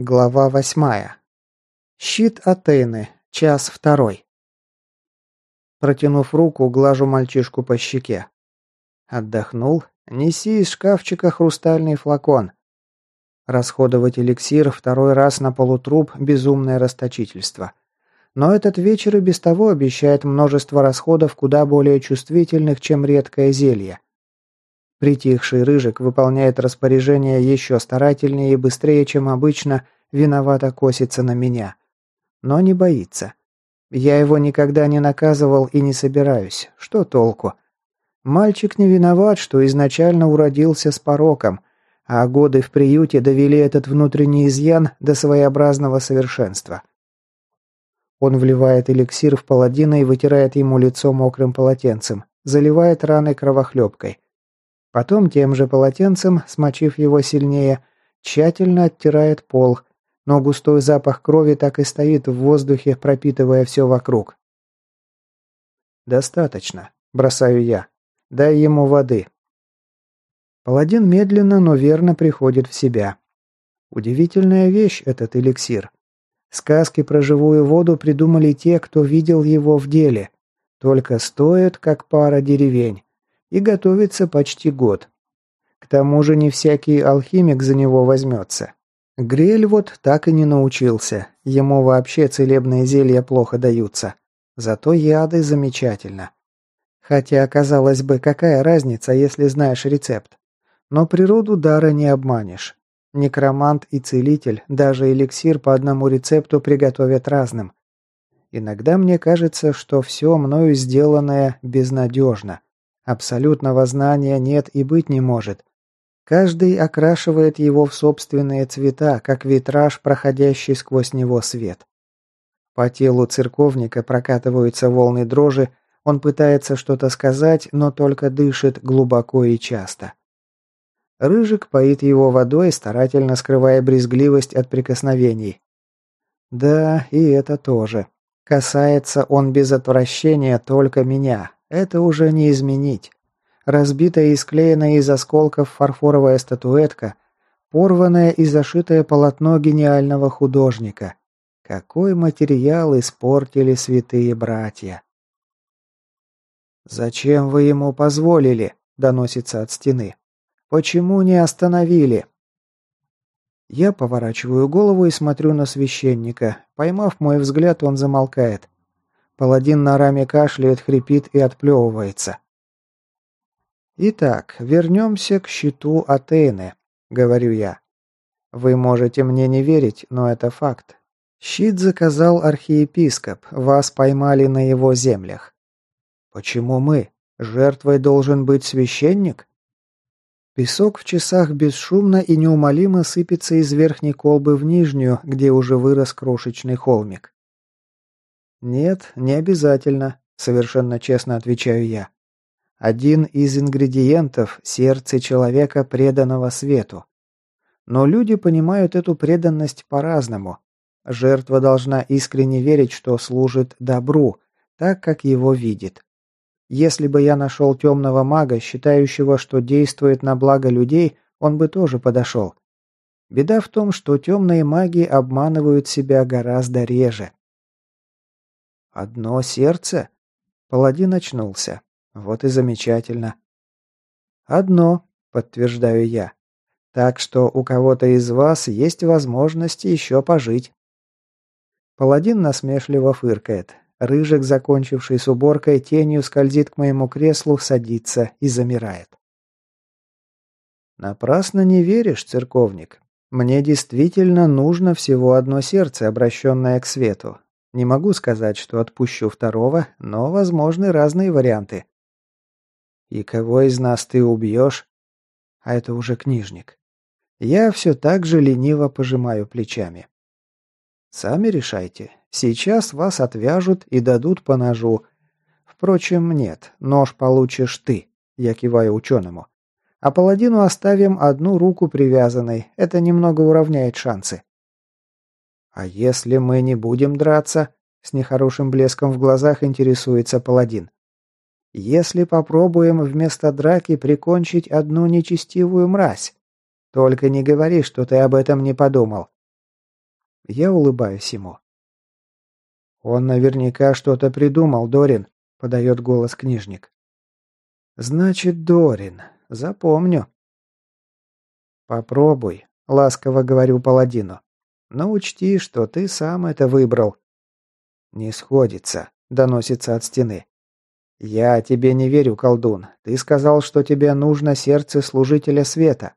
Глава восьмая. Щит Атены. Час второй. Протянув руку, глажу мальчишку по щеке. Отдохнул. Неси из шкафчика хрустальный флакон. Расходовать эликсир второй раз на полутруп – безумное расточительство. Но этот вечер и без того обещает множество расходов куда более чувствительных, чем редкое зелье. Притихший Рыжик выполняет распоряжение еще старательнее и быстрее, чем обычно, виновато косится на меня. Но не боится. Я его никогда не наказывал и не собираюсь. Что толку? Мальчик не виноват, что изначально уродился с пороком, а годы в приюте довели этот внутренний изъян до своеобразного совершенства. Он вливает эликсир в паладина и вытирает ему лицо мокрым полотенцем, заливает раны кровохлебкой. Потом тем же полотенцем, смочив его сильнее, тщательно оттирает пол, но густой запах крови так и стоит в воздухе, пропитывая все вокруг. «Достаточно», – бросаю я. «Дай ему воды». Паладин медленно, но верно приходит в себя. Удивительная вещь этот эликсир. Сказки про живую воду придумали те, кто видел его в деле. Только стоит, как пара деревень и готовится почти год. К тому же не всякий алхимик за него возьмется. Грель вот так и не научился, ему вообще целебные зелья плохо даются. Зато яды замечательно. Хотя, казалось бы, какая разница, если знаешь рецепт. Но природу дара не обманешь. Некромант и целитель даже эликсир по одному рецепту приготовят разным. Иногда мне кажется, что все мною сделанное безнадежно. Абсолютного знания нет и быть не может. Каждый окрашивает его в собственные цвета, как витраж, проходящий сквозь него свет. По телу церковника прокатываются волны дрожи, он пытается что-то сказать, но только дышит глубоко и часто. Рыжик поит его водой, старательно скрывая брезгливость от прикосновений. Да, и это тоже. Касается он без отвращения только меня, это уже не изменить. Разбитая и склеенная из осколков фарфоровая статуэтка, порванное и зашитое полотно гениального художника. Какой материал испортили святые братья. «Зачем вы ему позволили?» – доносится от стены. «Почему не остановили?» Я поворачиваю голову и смотрю на священника. Поймав мой взгляд, он замолкает. Паладин на раме кашляет, хрипит и отплевывается. «Итак, вернемся к щиту Атены», — говорю я. «Вы можете мне не верить, но это факт. Щит заказал архиепископ, вас поймали на его землях». «Почему мы? Жертвой должен быть священник?» Песок в часах бесшумно и неумолимо сыпется из верхней колбы в нижнюю, где уже вырос крошечный холмик. «Нет, не обязательно», – совершенно честно отвечаю я. «Один из ингредиентов – сердце человека, преданного свету. Но люди понимают эту преданность по-разному. Жертва должна искренне верить, что служит добру, так, как его видит. Если бы я нашел темного мага, считающего, что действует на благо людей, он бы тоже подошел. Беда в том, что темные маги обманывают себя гораздо реже. «Одно сердце?» Паладин очнулся. «Вот и замечательно». «Одно», — подтверждаю я. «Так что у кого-то из вас есть возможность еще пожить». Паладин насмешливо фыркает. Рыжик, закончивший с уборкой, тенью скользит к моему креслу, садится и замирает. «Напрасно не веришь, церковник. Мне действительно нужно всего одно сердце, обращенное к свету. Не могу сказать, что отпущу второго, но возможны разные варианты. И кого из нас ты убьешь? А это уже книжник. Я все так же лениво пожимаю плечами. Сами решайте. Сейчас вас отвяжут и дадут по ножу. Впрочем, нет, нож получишь ты, я киваю ученому. А паладину оставим одну руку привязанной, это немного уравняет шансы. «А если мы не будем драться?» С нехорошим блеском в глазах интересуется паладин. «Если попробуем вместо драки прикончить одну нечестивую мразь? Только не говори, что ты об этом не подумал». Я улыбаюсь ему. «Он наверняка что-то придумал, Дорин», — подает голос книжник. «Значит, Дорин. Запомню». «Попробуй», — ласково говорю паладину. «Но учти, что ты сам это выбрал». «Не сходится», — доносится от стены. «Я тебе не верю, колдун. Ты сказал, что тебе нужно сердце служителя света.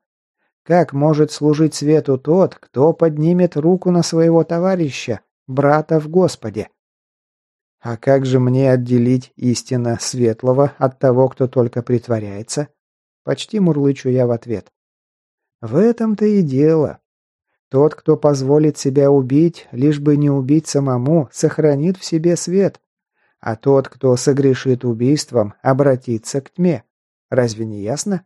Как может служить свету тот, кто поднимет руку на своего товарища, брата в Господе? А как же мне отделить истинно светлого от того, кто только притворяется? Почти мурлычу я в ответ. В этом-то и дело. Тот, кто позволит себя убить, лишь бы не убить самому, сохранит в себе свет. А тот, кто согрешит убийством, обратится к тьме. Разве не ясно?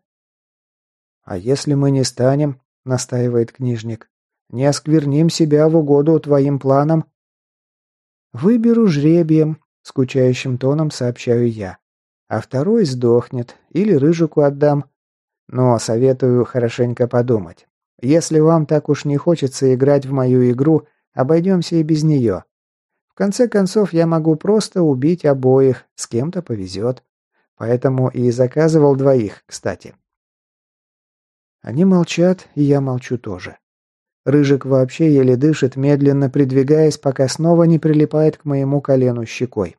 «А если мы не станем?» — настаивает книжник. «Не оскверним себя в угоду твоим планам?» «Выберу жребием», — скучающим тоном сообщаю я. «А второй сдохнет, или рыжику отдам. Но советую хорошенько подумать. Если вам так уж не хочется играть в мою игру, обойдемся и без нее. В конце концов, я могу просто убить обоих, с кем-то повезет. Поэтому и заказывал двоих, кстати. Они молчат, и я молчу тоже. Рыжик вообще еле дышит, медленно придвигаясь, пока снова не прилипает к моему колену щекой.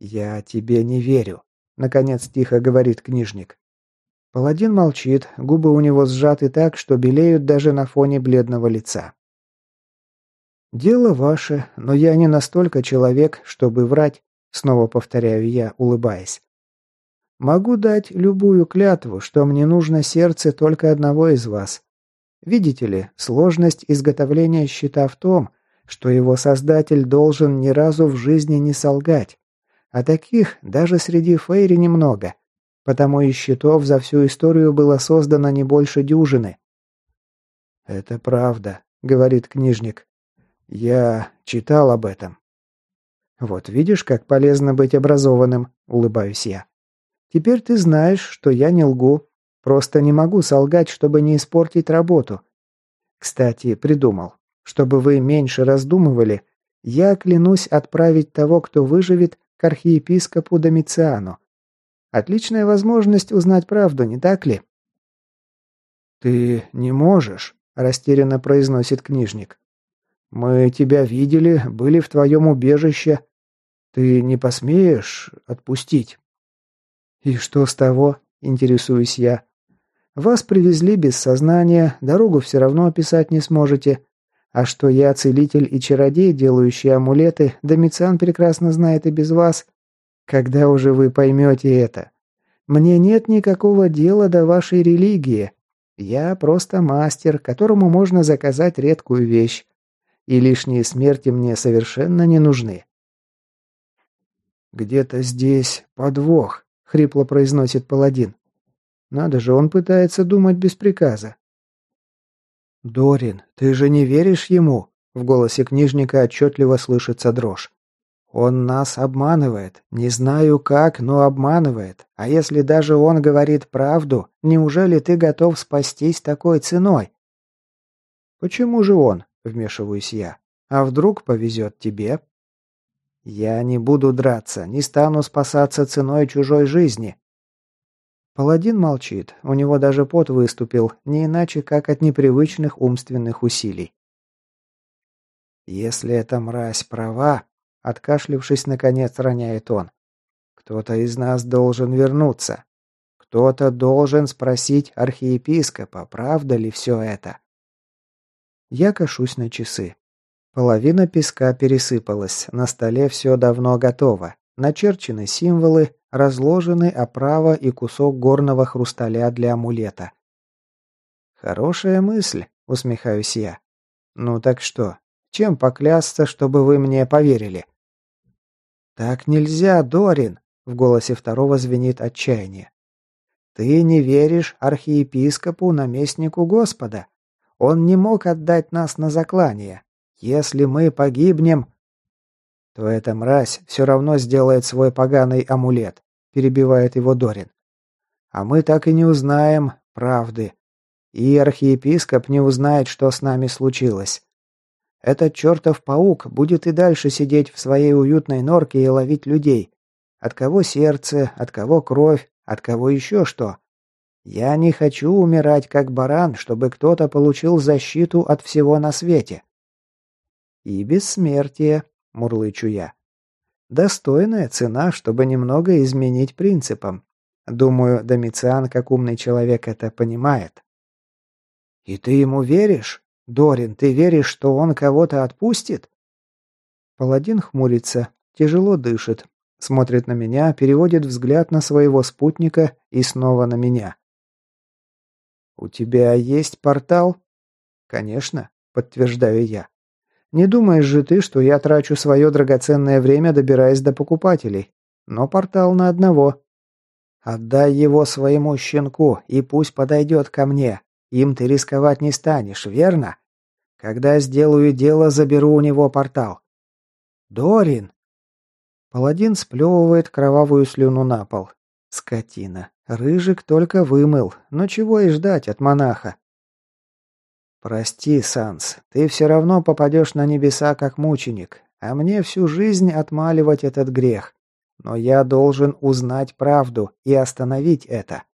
«Я тебе не верю», — наконец тихо говорит книжник. Паладин молчит, губы у него сжаты так, что белеют даже на фоне бледного лица. «Дело ваше, но я не настолько человек, чтобы врать», — снова повторяю я, улыбаясь. Могу дать любую клятву, что мне нужно сердце только одного из вас. Видите ли, сложность изготовления щита в том, что его создатель должен ни разу в жизни не солгать. А таких даже среди Фейри немного. Потому и щитов за всю историю было создано не больше дюжины. «Это правда», — говорит книжник. «Я читал об этом». «Вот видишь, как полезно быть образованным», — улыбаюсь я. Теперь ты знаешь, что я не лгу. Просто не могу солгать, чтобы не испортить работу. Кстати, придумал. Чтобы вы меньше раздумывали, я клянусь отправить того, кто выживет, к архиепископу Домициану. Отличная возможность узнать правду, не так ли? «Ты не можешь», – растерянно произносит книжник. «Мы тебя видели, были в твоем убежище. Ты не посмеешь отпустить?» «И что с того?» – интересуюсь я. «Вас привезли без сознания, дорогу все равно описать не сможете. А что я целитель и чародей, делающий амулеты, Домициан прекрасно знает и без вас. Когда уже вы поймете это? Мне нет никакого дела до вашей религии. Я просто мастер, которому можно заказать редкую вещь. И лишние смерти мне совершенно не нужны». «Где-то здесь подвох», хрипло произносит паладин. Надо же, он пытается думать без приказа. Дорин, ты же не веришь ему? В голосе книжника отчетливо слышится дрожь. Он нас обманывает. Не знаю как, но обманывает. А если даже он говорит правду, неужели ты готов спастись такой ценой? Почему же он? Вмешиваюсь я. А вдруг повезет тебе? Я не буду драться, не стану спасаться ценой чужой жизни. Паладин молчит, у него даже пот выступил, не иначе, как от непривычных умственных усилий. Если эта мразь права, откашлившись наконец, роняет он. Кто-то из нас должен вернуться. Кто-то должен спросить архиепископа, правда ли все это. Я кашусь на часы. Половина песка пересыпалась, на столе все давно готово. Начерчены символы, разложены оправа и кусок горного хрусталя для амулета. «Хорошая мысль», — усмехаюсь я. «Ну так что, чем поклясться, чтобы вы мне поверили?» «Так нельзя, Дорин», — в голосе второго звенит отчаяние. «Ты не веришь архиепископу, наместнику Господа. Он не мог отдать нас на заклание, если мы погибнем, то эта мразь все равно сделает свой поганый амулет, перебивает его Дорин. А мы так и не узнаем правды. И архиепископ не узнает, что с нами случилось. Этот чертов паук будет и дальше сидеть в своей уютной норке и ловить людей. От кого сердце, от кого кровь, от кого еще что. Я не хочу умирать как баран, чтобы кто-то получил защиту от всего на свете. И бессмертие, мурлычу я. Достойная цена, чтобы немного изменить принципам. Думаю, Домициан, как умный человек, это понимает. И ты ему веришь? Дорин, ты веришь, что он кого-то отпустит? Паладин хмурится, тяжело дышит, смотрит на меня, переводит взгляд на своего спутника и снова на меня. «У тебя есть портал?» «Конечно», — подтверждаю я. «Не думаешь же ты, что я трачу свое драгоценное время, добираясь до покупателей? Но портал на одного. Отдай его своему щенку, и пусть подойдет ко мне. Им ты рисковать не станешь, верно? Когда сделаю дело, заберу у него портал. Дорин!» Паладин сплевывает кровавую слюну на пол. Скотина. Рыжик только вымыл. Но чего и ждать от монаха? «Прости, Санс, ты все равно попадешь на небеса как мученик, а мне всю жизнь отмаливать этот грех. Но я должен узнать правду и остановить это».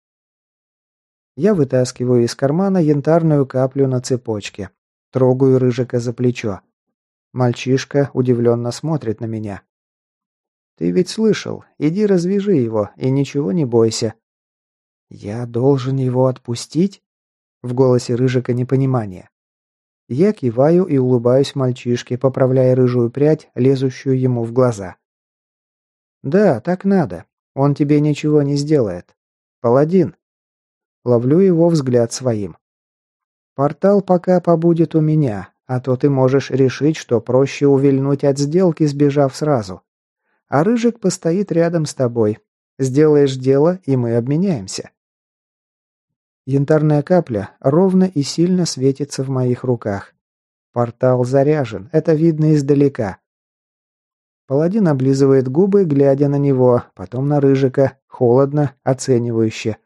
Я вытаскиваю из кармана янтарную каплю на цепочке. Трогаю Рыжика за плечо. Мальчишка удивленно смотрит на меня. «Ты ведь слышал. Иди развяжи его и ничего не бойся». «Я должен его отпустить?» В голосе Рыжика непонимание. Я киваю и улыбаюсь мальчишке, поправляя рыжую прядь, лезущую ему в глаза. «Да, так надо. Он тебе ничего не сделает. Паладин». Ловлю его взгляд своим. «Портал пока побудет у меня, а то ты можешь решить, что проще увильнуть от сделки, сбежав сразу. А Рыжик постоит рядом с тобой. Сделаешь дело, и мы обменяемся». Янтарная капля ровно и сильно светится в моих руках. Портал заряжен, это видно издалека. Паладин облизывает губы, глядя на него, потом на Рыжика, холодно, оценивающе.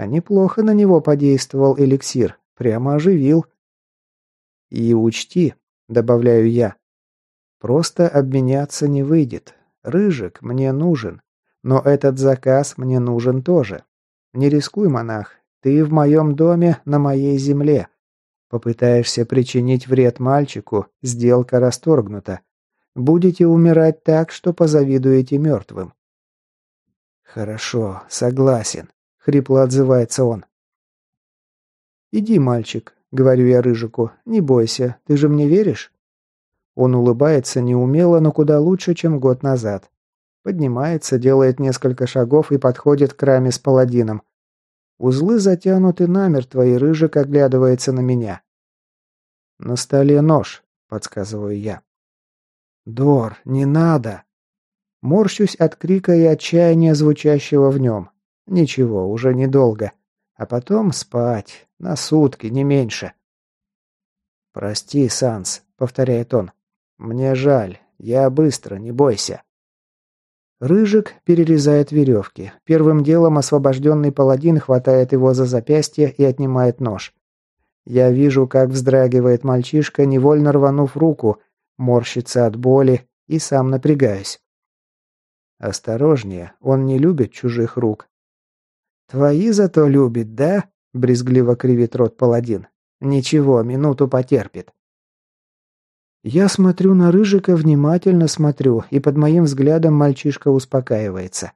А неплохо на него подействовал эликсир, прямо оживил. «И учти», — добавляю я, — «просто обменяться не выйдет. Рыжик мне нужен, но этот заказ мне нужен тоже. Не рискуй, монах, ты в моем доме, на моей земле. Попытаешься причинить вред мальчику, сделка расторгнута. Будете умирать так, что позавидуете мертвым». «Хорошо, согласен», — хрипло отзывается он. «Иди, мальчик», — говорю я Рыжику, — «не бойся, ты же мне веришь?» Он улыбается неумело, но куда лучше, чем год назад. Поднимается, делает несколько шагов и подходит к раме с паладином. Узлы затянуты намертво, и Рыжик оглядывается на меня. «На столе нож», — подсказываю я. «Дор, не надо!» Морщусь от крика и отчаяния, звучащего в нем. Ничего, уже недолго. А потом спать. На сутки, не меньше. «Прости, Санс», — повторяет он. «Мне жаль. Я быстро, не бойся». Рыжик перерезает веревки. Первым делом освобожденный паладин хватает его за запястье и отнимает нож. Я вижу, как вздрагивает мальчишка, невольно рванув руку, морщится от боли и сам напрягаюсь. Осторожнее, он не любит чужих рук. «Твои зато любит, да?» – брезгливо кривит рот паладин. «Ничего, минуту потерпит». Я смотрю на Рыжика, внимательно смотрю, и под моим взглядом мальчишка успокаивается.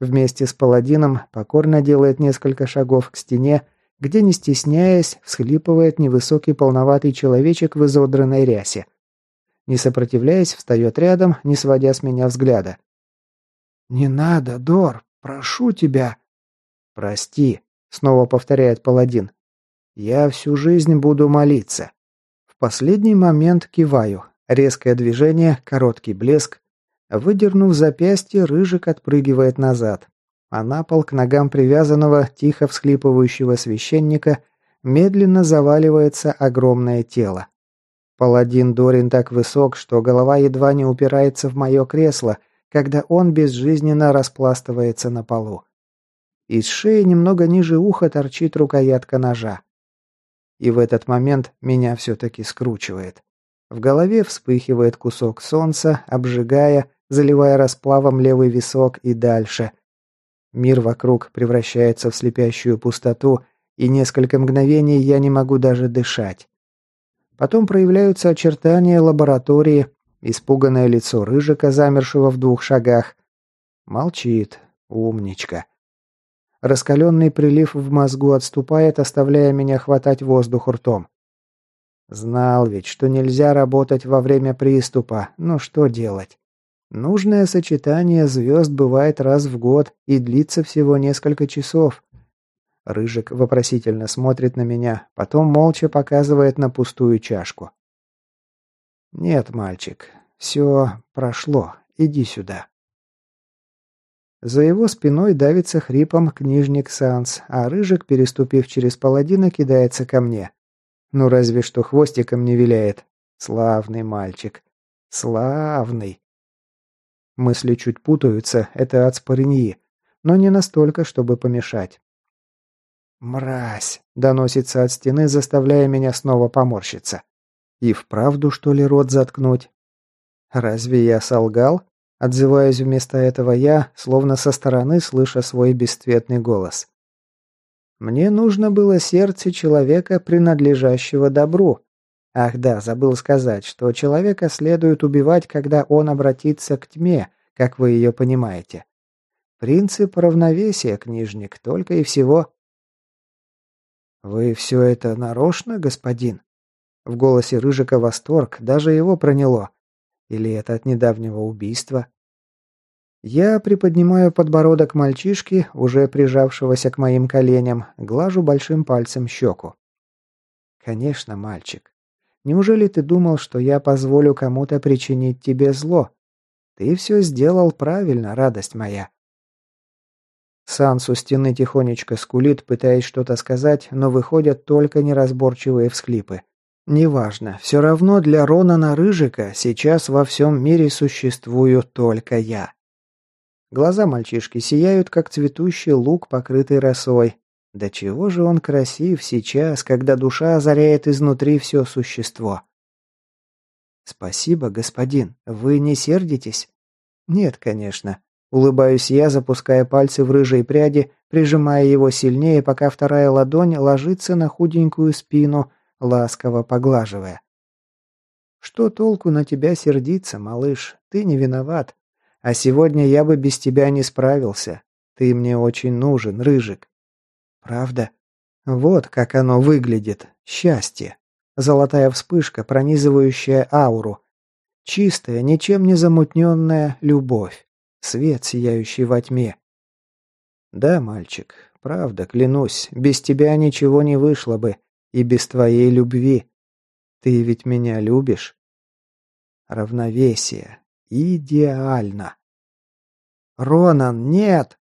Вместе с паладином покорно делает несколько шагов к стене, где, не стесняясь, всхлипывает невысокий полноватый человечек в изодранной рясе. Не сопротивляясь, встает рядом, не сводя с меня взгляда. «Не надо, Дор, прошу тебя!» «Прости», — снова повторяет паладин. «Я всю жизнь буду молиться». В последний момент киваю. Резкое движение, короткий блеск. Выдернув запястье, рыжик отпрыгивает назад. А на пол к ногам привязанного, тихо всхлипывающего священника медленно заваливается огромное тело. Паладин Дорин так высок, что голова едва не упирается в мое кресло, когда он безжизненно распластывается на полу. Из шеи немного ниже уха торчит рукоятка ножа. И в этот момент меня все-таки скручивает. В голове вспыхивает кусок солнца, обжигая, заливая расплавом левый висок и дальше. Мир вокруг превращается в слепящую пустоту, и несколько мгновений я не могу даже дышать. Потом проявляются очертания лаборатории, испуганное лицо Рыжика, замершего в двух шагах. Молчит. Умничка. Раскаленный прилив в мозгу отступает, оставляя меня хватать воздух ртом. Знал ведь, что нельзя работать во время приступа, но что делать? Нужное сочетание звезд бывает раз в год и длится всего несколько часов. Рыжик вопросительно смотрит на меня, потом молча показывает на пустую чашку. «Нет, мальчик, все прошло, иди сюда». За его спиной давится хрипом книжник Санс, а Рыжик, переступив через паладина, кидается ко мне. Ну разве что хвостиком не виляет. Славный мальчик. Славный. Мысли чуть путаются, это от спорыньи, но не настолько, чтобы помешать. «Мразь!» — доносится от стены, заставляя меня снова поморщиться. «И вправду, что ли, рот заткнуть?» «Разве я солгал?» Отзываюсь вместо этого я, словно со стороны слыша свой бесцветный голос. Мне нужно было сердце человека, принадлежащего добру. Ах да, забыл сказать, что человека следует убивать, когда он обратится к тьме, как вы ее понимаете. Принцип равновесия, книжник, только и всего. «Вы все это нарочно, господин?» В голосе Рыжика восторг, даже его проняло. Или это от недавнего убийства? Я приподнимаю подбородок мальчишки, уже прижавшегося к моим коленям, глажу большим пальцем щеку. Конечно, мальчик. Неужели ты думал, что я позволю кому-то причинить тебе зло? Ты все сделал правильно, радость моя. Санс у стены тихонечко скулит, пытаясь что-то сказать, но выходят только неразборчивые всхлипы. Неважно, все равно для Ронана Рыжика сейчас во всем мире существую только я. Глаза мальчишки сияют, как цветущий лук, покрытый росой. Да чего же он красив сейчас, когда душа озаряет изнутри все существо. «Спасибо, господин. Вы не сердитесь?» «Нет, конечно». Улыбаюсь я, запуская пальцы в рыжие пряди, прижимая его сильнее, пока вторая ладонь ложится на худенькую спину, ласково поглаживая. «Что толку на тебя сердиться, малыш? Ты не виноват. А сегодня я бы без тебя не справился. Ты мне очень нужен, Рыжик. Правда? Вот как оно выглядит. Счастье. Золотая вспышка, пронизывающая ауру. Чистая, ничем не замутненная любовь. Свет, сияющий во тьме. Да, мальчик, правда, клянусь, без тебя ничего не вышло бы. И без твоей любви. Ты ведь меня любишь? Равновесие. Идеально. «Ронан, нет!»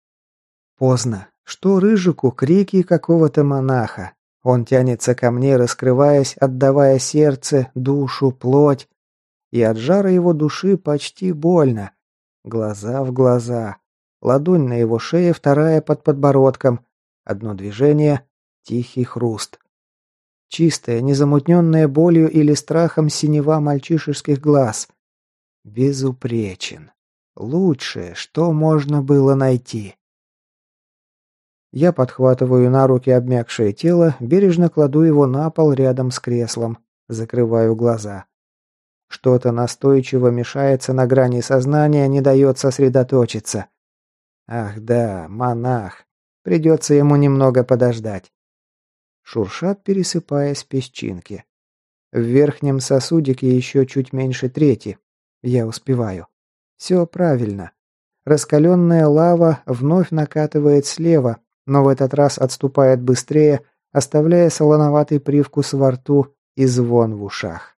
Поздно. Что Рыжику крики какого-то монаха. Он тянется ко мне, раскрываясь, отдавая сердце, душу, плоть. И от жара его души почти больно. Глаза в глаза. Ладонь на его шее, вторая под подбородком. Одно движение — тихий хруст. Чистая, незамутненная болью или страхом синева мальчишеских глаз. Безупречен. Лучшее, что можно было найти. Я подхватываю на руки обмякшее тело, бережно кладу его на пол рядом с креслом, закрываю глаза. Что-то настойчиво мешается на грани сознания, не дает сосредоточиться. Ах да, монах. Придется ему немного подождать. Шуршат, пересыпаясь песчинки. В верхнем сосудике еще чуть меньше трети. Я успеваю. Все правильно. Раскаленная лава вновь накатывает слева, но в этот раз отступает быстрее, оставляя солоноватый привкус во рту и звон в ушах.